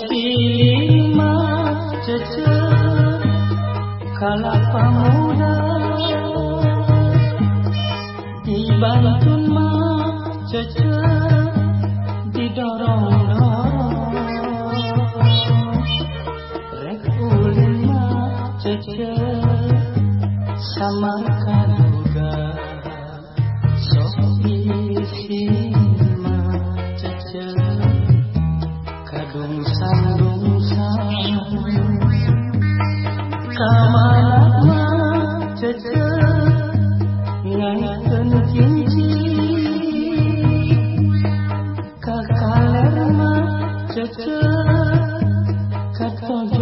Espilima cece kalapa muda. Ibantun ma cece didorong-dorong. Rek ulin ma cece sama kanuga ngaiten kinci kakaler ma cece katojolan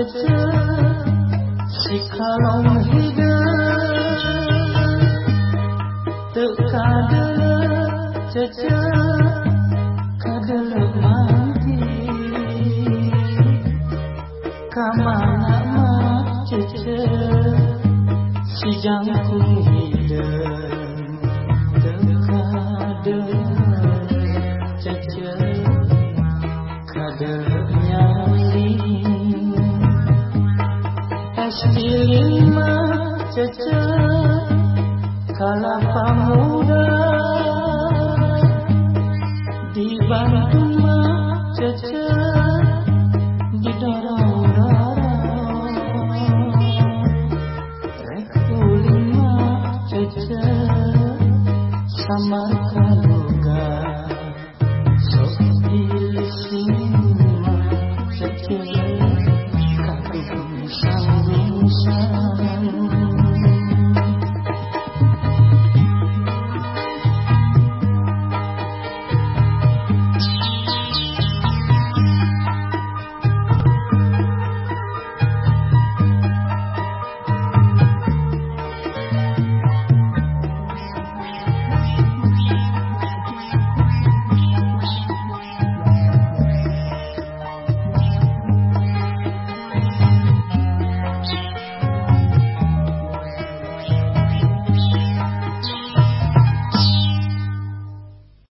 cece si kalong hidup tekadele cece kadele mati Kamana ma cece si jangkung hidup tekadele cece kadernya Pasti lima cece kalapa muda. Dibantu ma cece didorong-dorong rek ulima cece samar